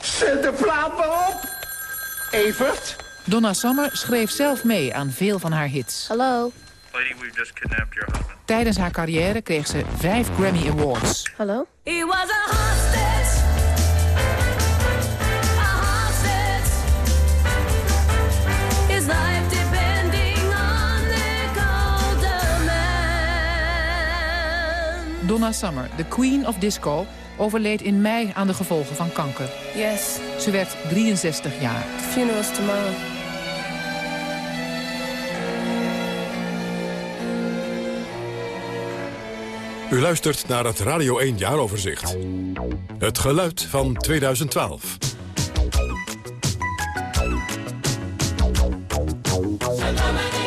Zet de plaat maar op. Evert. Donna Summer schreef zelf mee aan veel van haar hits. Lady, we've just kidnapped your husband. Tijdens haar carrière kreeg ze vijf Grammy Awards. Hello. He was a hostage. A Donna Summer, de Queen of Disco, overleed in mei aan de gevolgen van kanker. Yes. Ze werd 63 jaar. The funeral's tomorrow. U luistert naar het Radio 1 Jaaroverzicht. Het geluid van 2012. Shout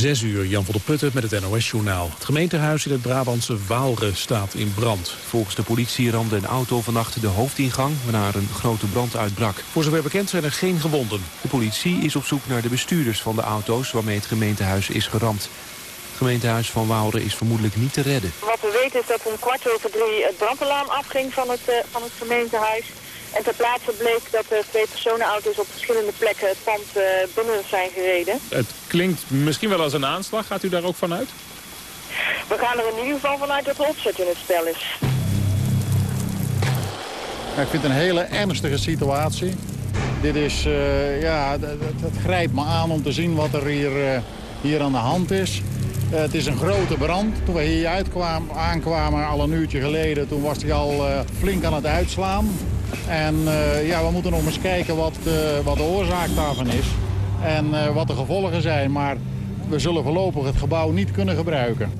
6 uur, Jan van der Putten met het NOS-journaal. Het gemeentehuis in het Brabantse Waalre staat in brand. Volgens de politie ramde een auto vannacht de hoofdingang... waarna een grote brand uitbrak. Voor zover bekend zijn er geen gewonden. De politie is op zoek naar de bestuurders van de auto's... waarmee het gemeentehuis is geramd. Het gemeentehuis van Waalre is vermoedelijk niet te redden. Wat we weten is dat om kwart over drie het brandalarm afging van het, eh, van het gemeentehuis... En ter plaatse bleek dat er twee personenauto's op verschillende plekken het pand uh, binnen zijn gereden. Het klinkt misschien wel als een aanslag. Gaat u daar ook vanuit? We gaan er in ieder geval vanuit dat er opzet in het spel is. ik vind het een hele ernstige situatie. Dit is, uh, ja, het grijpt me aan om te zien wat er hier, uh, hier aan de hand is. Uh, het is een grote brand. Toen we hier uitkwamen, aankwamen, al een uurtje geleden, toen was hij al flink aan het uitslaan. En uh, ja, we moeten nog eens kijken wat, wat de oorzaak daarvan is. En uh, wat de gevolgen zijn. Maar we zullen voorlopig het gebouw niet kunnen gebruiken.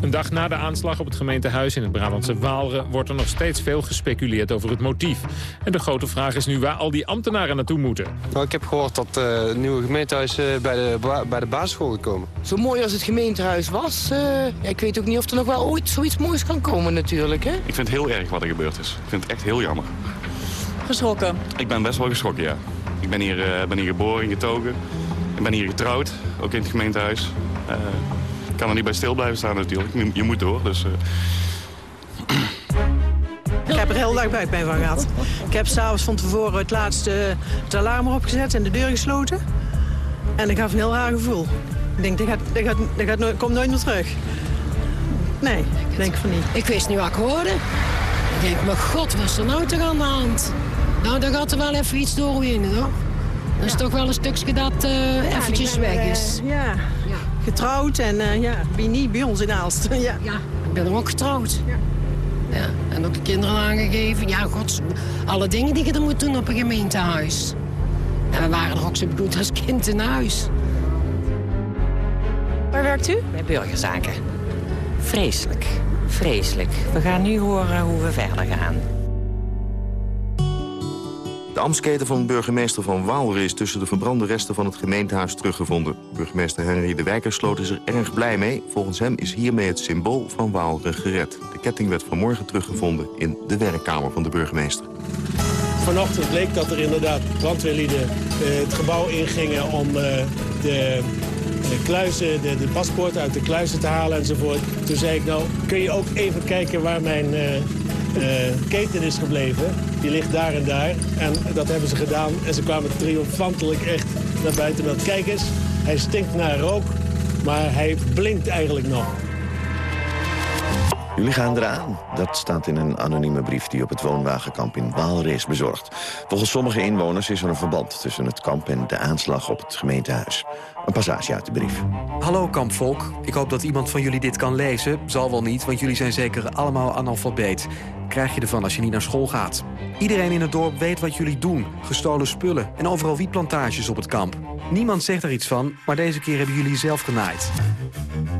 Een dag na de aanslag op het gemeentehuis in het Brabantse Waalre... wordt er nog steeds veel gespeculeerd over het motief. En de grote vraag is nu waar al die ambtenaren naartoe moeten. Nou, ik heb gehoord dat het nieuwe gemeentehuis bij, de, bij de basisschool gekomen. Zo mooi als het gemeentehuis was... Ja, ik weet ook niet of er nog wel ooit zoiets moois kan komen natuurlijk. Hè? Ik vind het heel erg wat er gebeurd is. Ik vind het echt heel jammer. Geschrokken? Ik ben best wel geschrokken, ja. Ik ben hier, uh, ben hier geboren, getogen. Ik ben hier getrouwd, ook in het gemeentehuis. Ik kan er niet bij stil blijven staan natuurlijk. Je, je moet door, dus... Uh... Ik heb er heel dag buikpijn van gehad. Ik heb s'avonds van tevoren het laatste het alarm erop gezet en de deur gesloten. En ik had een heel raar gevoel. Ik denk, dat, gaat, dat, gaat, dat gaat nooit, komt nooit meer terug. Nee, ik denk van niet. Ik wist niet wat ik hoorde. Ik denk, mijn god, wat is er nou toch aan de hand? Nou, dan gaat er wel even iets doorwinnen, hoor. Dat is ja. toch wel een stukje dat uh, eventjes ben, weg is. Uh, ja. ja. Getrouwd en uh, ja, wie niet bij ons in Aalst. (laughs) ja. ja, ik ben er ook getrouwd. Ja. ja. En ook de kinderen aangegeven. Ja, god, alle dingen die je er moet doen op een gemeentehuis. En we waren er ook zo bedoeld als kind in huis. Waar werkt u? Bij burgerzaken. Vreselijk. Vreselijk. We gaan nu horen hoe we verder gaan. De ambtsketen van burgemeester van Waalre is tussen de verbrande resten van het gemeentehuis teruggevonden. Burgemeester Henry de Wijkersloot is er erg blij mee. Volgens hem is hiermee het symbool van Waalre gered. De ketting werd vanmorgen teruggevonden in de werkkamer van de burgemeester. Vanochtend bleek dat er inderdaad brandweerlieden uh, het gebouw ingingen om uh, de de kluizen, de, de paspoorten uit de kluizen te halen enzovoort. Toen zei ik, nou, kun je ook even kijken waar mijn uh, keten is gebleven? Die ligt daar en daar. En dat hebben ze gedaan. En ze kwamen triomfantelijk echt naar buiten. Dat, kijk eens, hij stinkt naar rook, maar hij blinkt eigenlijk nog. Jullie gaan eraan. Dat staat in een anonieme brief die op het woonwagenkamp in Waalre is bezorgd. Volgens sommige inwoners is er een verband tussen het kamp en de aanslag op het gemeentehuis. Een passage uit de brief. Hallo kampvolk. Ik hoop dat iemand van jullie dit kan lezen. Zal wel niet, want jullie zijn zeker allemaal analfabeet. Krijg je ervan als je niet naar school gaat. Iedereen in het dorp weet wat jullie doen. Gestolen spullen en overal wietplantages op het kamp. Niemand zegt er iets van, maar deze keer hebben jullie zelf genaaid.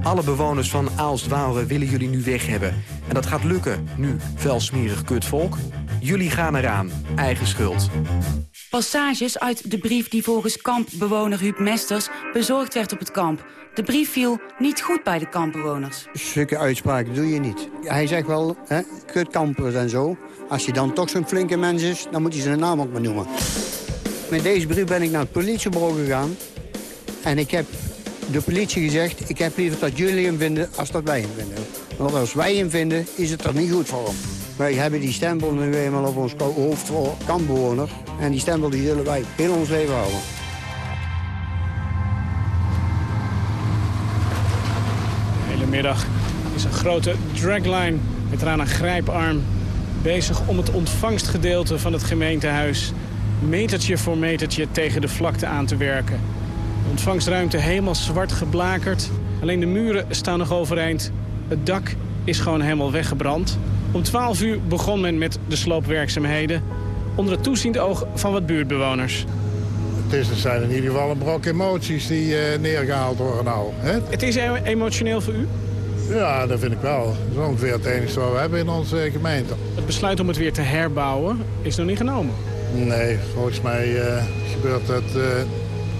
Alle bewoners van Aalst-Waalre willen jullie nu weg hebben. En dat gaat lukken, nu, vuilsmerig kutvolk. Jullie gaan eraan, eigen schuld. Passages uit de brief die volgens kampbewoner Huub Mesters bezorgd werd op het kamp. De brief viel niet goed bij de kampbewoners. Zulke uitspraken doe je niet. Hij zegt wel, hè, kutkampers en zo. Als hij dan toch zo'n flinke mens is, dan moet hij zijn naam ook maar noemen. Met deze brief ben ik naar het politiebureau gegaan. En ik heb de politie gezegd, ik heb liever dat jullie hem vinden als dat wij hem vinden. Want als wij hem vinden, is het er niet goed voor hem. Wij hebben die stempel nu eenmaal op ons hoofd voor kampbewoner. En die stempel die zullen wij heel ons leven houden. De hele middag is een grote dragline met eraan een grijparm... bezig om het ontvangstgedeelte van het gemeentehuis... metertje voor metertje tegen de vlakte aan te werken. De ontvangstruimte helemaal zwart geblakerd. Alleen de muren staan nog overeind. Het dak is gewoon helemaal weggebrand. Om 12 uur begon men met de sloopwerkzaamheden... onder het toeziend oog van wat buurtbewoners. Het is, er zijn in ieder geval een brok emoties die uh, neergehaald worden nou. Hè? Het is emotioneel voor u? Ja, dat vind ik wel. Dat is ongeveer het enige wat we hebben in onze gemeente. Het besluit om het weer te herbouwen is nog niet genomen? Nee, volgens mij uh, gebeurt dat uh,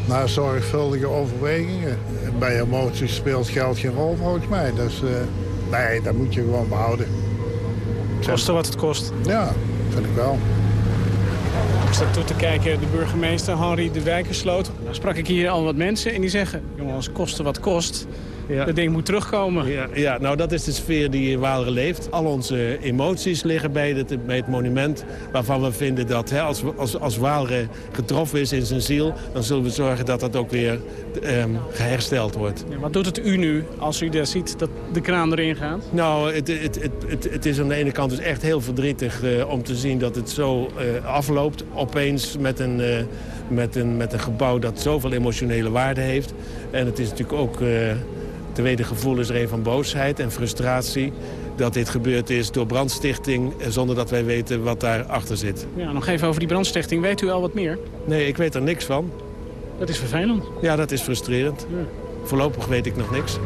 na zorgvuldige overwegingen. bij emoties speelt geld geen rol volgens mij. Dus uh, nee, dat moet je gewoon behouden. Kosten wat het kost. Ja, vind ik wel. Ik zat toe te kijken, de burgemeester Henri de Wijkersloot. Nou sprak ik hier al wat mensen en die zeggen... jongens, kosten wat kost. Ja. Dat ding moet terugkomen. Ja, ja, nou dat is de sfeer die in Waalre leeft. Al onze emoties liggen bij het, bij het monument. Waarvan we vinden dat hè, als, als, als Waalre getroffen is in zijn ziel... dan zullen we zorgen dat dat ook weer um, gehersteld wordt. Ja, wat doet het u nu als u daar ziet dat de kraan erin gaat? Nou, het, het, het, het, het is aan de ene kant dus echt heel verdrietig uh, om te zien dat het zo uh, afloopt. Opeens met een, uh, met, een, met een gebouw dat zoveel emotionele waarde heeft. En het is natuurlijk ook... tweede gevoel is er een van boosheid en frustratie dat dit gebeurd is door brandstichting... zonder dat wij weten wat daarachter zit. Ja, nog even over die brandstichting. Weet u al wat meer? Nee, ik weet er niks van. Dat is vervelend. Ja, dat is frustrerend. Ja. Voorlopig weet ik nog niks.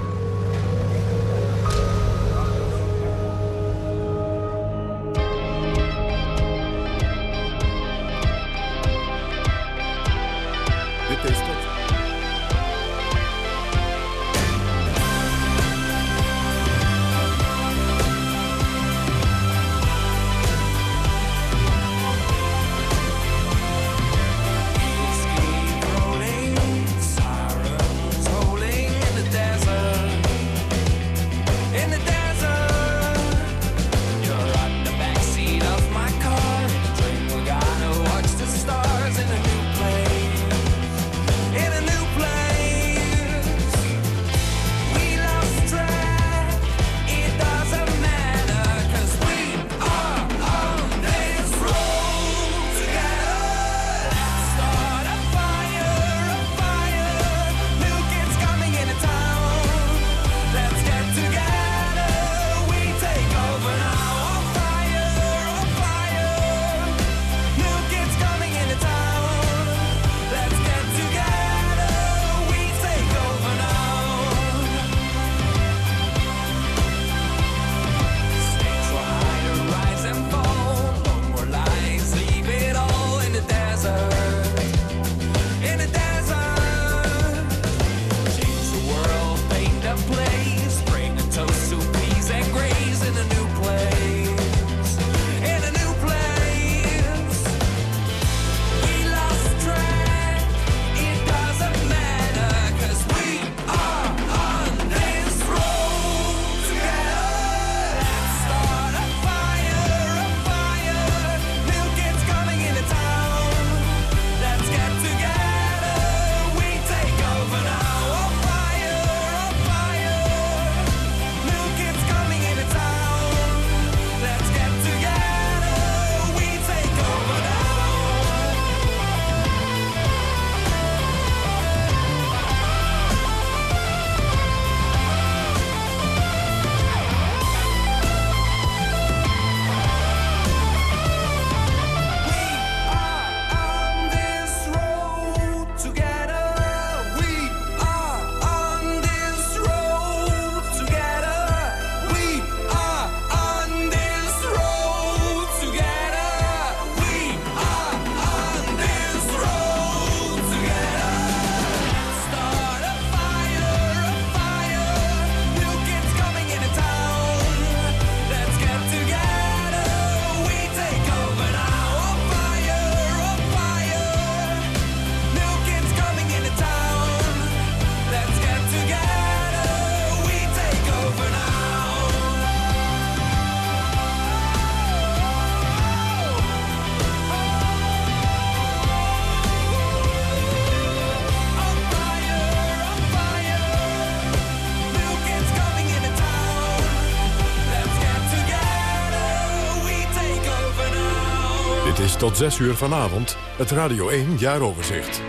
Tot 6 uur vanavond, het Radio 1 Jaaroverzicht.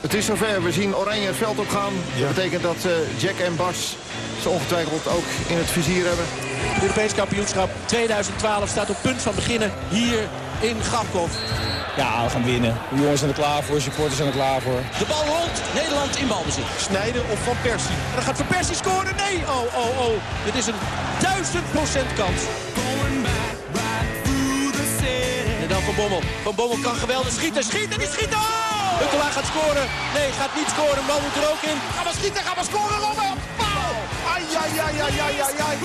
Het is zover, we zien Oranje het veld opgaan. Dat betekent dat uh, Jack en Bas ze ongetwijfeld ook in het vizier hebben. Het Europees kampioenschap 2012 staat op punt van beginnen hier in Gapkov. Ja, we gaan winnen. De jongens zijn er klaar voor, de supporters zijn er klaar voor. De bal rolt, Nederland in balbezit. Snijden of Van Persie? En dan gaat Van Persie scoren. Nee, oh, oh, oh. Dit is een duizend procent kans. Van Bommel. Van Bommel kan geweldig schieten. Schieten, die schiet! Oh! Gaat scoren. Nee, gaat niet scoren. Bal moet er ook in. Gaan we schieten, gaan we scoren, Robben! Paal! Ai, ai, ai, ai, ai, ai, ai.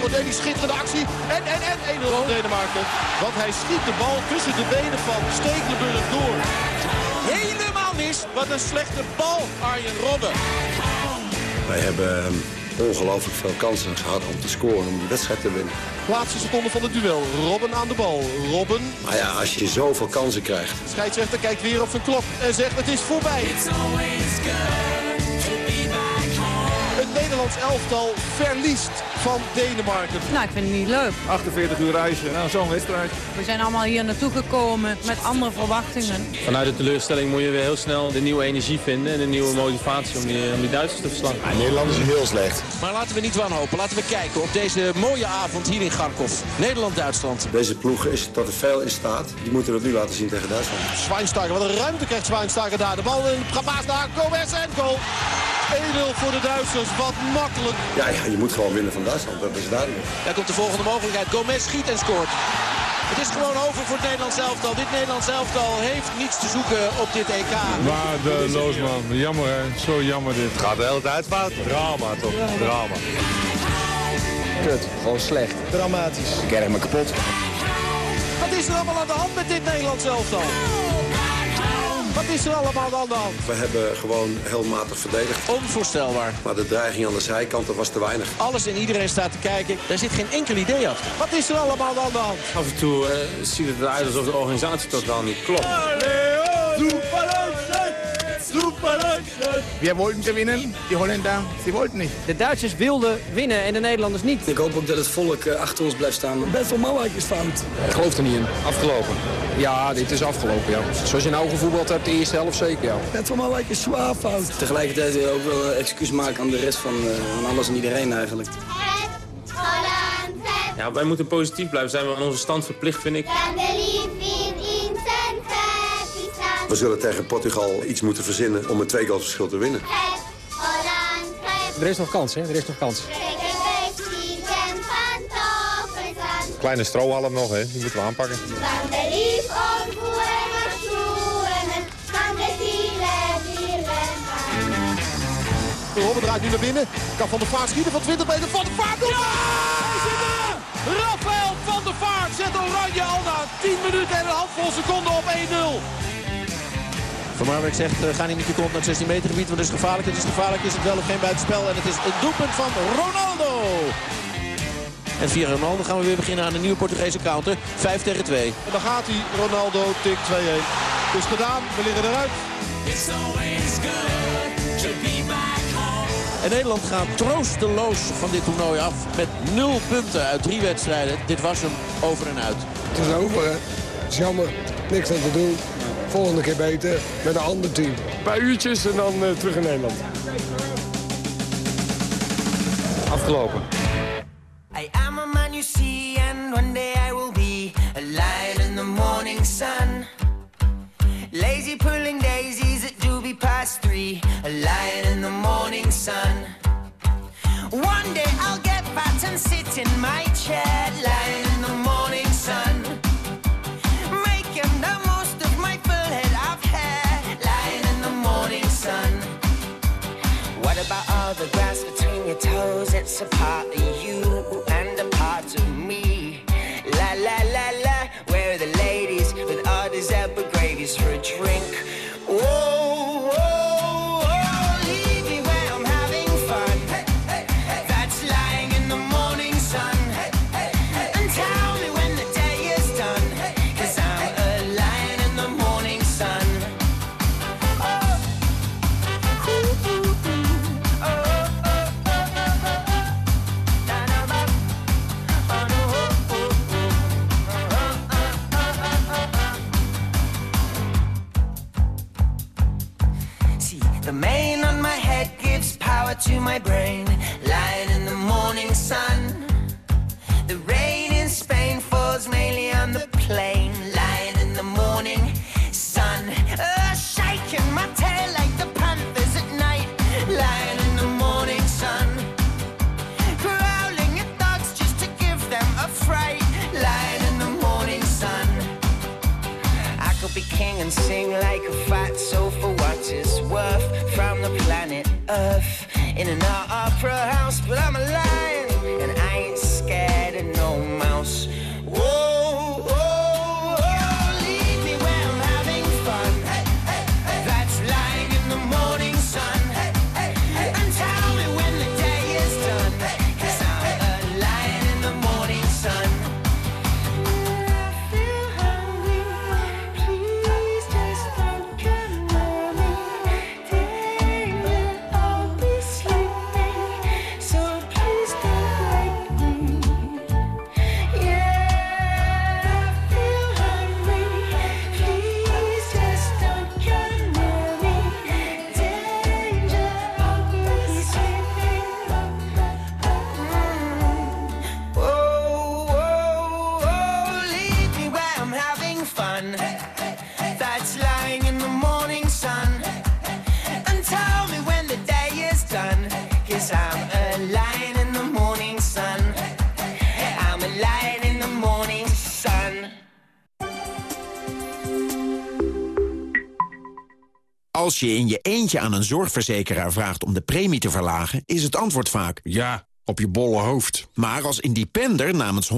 Cordeli, schitterende actie. En, en, en 1-0 voor Denemarken. Want hij schiet de bal tussen de benen van Stekelenburg door. Helemaal mis. Wat een slechte bal, Arjen Robben. Wij hebben ehm, ongelooflijk veel kansen gehad om te scoren, om die wedstrijd te winnen. Laatste seconde van het duel. Robben aan de bal. Robben. Maar ja, als je zoveel kansen krijgt... De scheidsrechter kijkt weer op zijn klok en zegt het is voorbij. Nederlands elftal verliest van Denemarken. Nou, ik vind het niet leuk. 48 uur reizen, nou zo'n wedstrijd. We zijn allemaal hier naartoe gekomen met andere verwachtingen. Vanuit de teleurstelling moet je weer heel snel de nieuwe energie vinden en de nieuwe motivatie om die, om die Duitsers te verslaan. Ja, Nederland is heel slecht. Maar laten we niet wanhopen. Laten we kijken op deze mooie avond hier in Kharkov. Nederland-Duitsland. Deze ploeg is tot veel in staat. Die moeten we nu laten zien tegen Duitsland. Schweinsteiger, wat een ruimte krijgt Schweinsteiger daar. De bal in de paas naar Gomez en goal. 1-0 voor de Duitsers, wat makkelijk. Ja, ja, je moet gewoon winnen van Duitsland, dat is duidelijk. Daar komt de volgende mogelijkheid. Gomez schiet en scoort. Het is gewoon over voor het Nederlands elftal. Dit Nederlands elftal heeft niets te zoeken op dit EK. Waardeloos man. Jammer hè. Zo jammer dit. Het gaat de hele tijd fout. Drama toch. Drama. Kut, gewoon slecht. Dramatisch. Ik erg me kapot. Wat is er allemaal aan de hand met dit Nederlands elftal? Wat is er allemaal aan de hand? We hebben gewoon heel matig verdedigd. Onvoorstelbaar. Maar de dreiging aan de zijkant, was te weinig. Alles en iedereen staat te kijken. Daar zit geen enkel idee achter. Wat is er allemaal aan de hand? Af en toe eh, ziet het eruit alsof de organisatie totaal niet klopt. Wir wollten gewinnen, die Holländer, sie wollten niet. De Duitsers wilden winnen en de Nederlanders niet. Ik hoop ook dat het volk eh, achter ons blijft staan. Best wel mannelijk is fout. Ik geloof er niet in. Afgelopen. Ja, dit is afgelopen, ja. Zoals je nou gevoetbald hebt, de eerste helft zeker, ja. Best wel mannelijk is zwaar fout. Tegelijkertijd ook wel een excuus maken aan de rest van, uh, van alles en iedereen eigenlijk. Ja, wij moeten positief blijven. Zijn we aan onze stand verplicht, vind ik. We zullen tegen Portugal iets moeten verzinnen om een twee goals verschil te winnen. Er is nog kans, hè? Er is nog kans. Kleine strohalm nog, hè? Die moeten we aanpakken. Robben draait nu naar binnen. Kan Van der Vaart schieten van 20 meter. Van der Vaart doet ja! Rafael van der Vaart zet Oranje al na 10 minuten en een handvol seconden op 1-0. Van Marwijk zegt, uh, ga niet met je kont naar het 16 meter gebied, want het is gevaarlijk. Het is gevaarlijk, is het wel of geen buitenspel. En het is een doelpunt van Ronaldo. En via Ronaldo gaan we weer beginnen aan een nieuwe Portugese counter. 5 tegen 2. En dan gaat hij, Ronaldo, tik 2-1. Het is gedaan, we liggen eruit. En Nederland gaat troosteloos van dit toernooi af met 0 punten uit drie wedstrijden. Dit was hem over en uit. Het is over, hè. Het is jammer. Niks aan te doen. Volgende keer beter met een ander team. Een paar uurtjes en dan uh, terug in Nederland. Afgelopen. I am a man you see and one day I will be a lion in the morning sun. Lazy pulling daisies at doobie past three, a lion in the morning sun. One day I'll get fat and sit in my chair, lion It's a part of you Als je in je eentje aan een zorgverzekeraar vraagt om de premie te verlagen... is het antwoord vaak... Ja, op je bolle hoofd. Maar als independer namens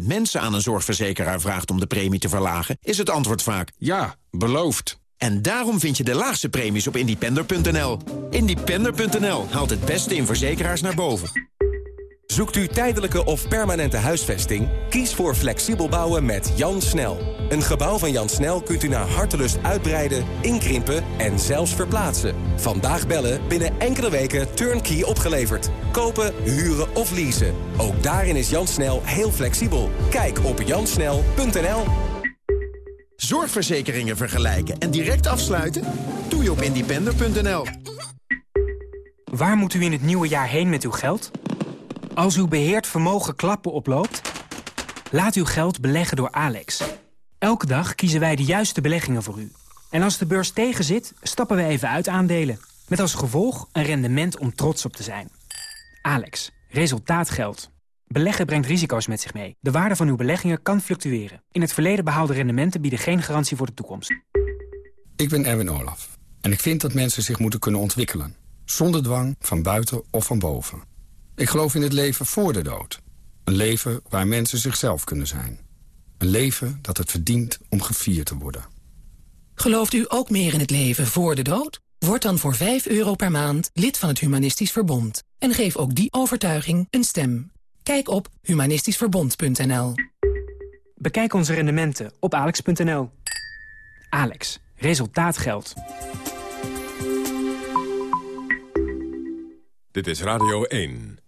100.000 mensen aan een zorgverzekeraar vraagt... om de premie te verlagen, is het antwoord vaak... Ja, beloofd. En daarom vind je de laagste premies op independer.nl. Independer.nl haalt het beste in verzekeraars naar boven. Zoekt u tijdelijke of permanente huisvesting? Kies voor flexibel bouwen met Jan Snel. Een gebouw van Jan Snel kunt u naar hartelust uitbreiden, inkrimpen en zelfs verplaatsen. Vandaag bellen, binnen enkele weken turnkey opgeleverd. Kopen, huren of leasen. Ook daarin is Jan Snel heel flexibel. Kijk op jansnel.nl Zorgverzekeringen vergelijken en direct afsluiten? Doe je op independer.nl. Waar moet u in het nieuwe jaar heen met uw geld? Als uw beheerd vermogen klappen oploopt, laat uw geld beleggen door Alex. Elke dag kiezen wij de juiste beleggingen voor u. En als de beurs tegenzit, stappen we even uit aandelen. Met als gevolg een rendement om trots op te zijn. Alex, resultaat geldt. Beleggen brengt risico's met zich mee. De waarde van uw beleggingen kan fluctueren. In het verleden behaalde rendementen bieden geen garantie voor de toekomst. Ik ben Erwin Olaf. En ik vind dat mensen zich moeten kunnen ontwikkelen. Zonder dwang, van buiten of van boven. Ik geloof in het leven voor de dood. Een leven waar mensen zichzelf kunnen zijn. Een leven dat het verdient om gevierd te worden. Gelooft u ook meer in het leven voor de dood? Word dan voor 5 euro per maand lid van het Humanistisch Verbond. En geef ook die overtuiging een stem. Kijk op humanistischverbond.nl Bekijk onze rendementen op alex.nl. Alex, resultaat geldt. Dit is Radio 1.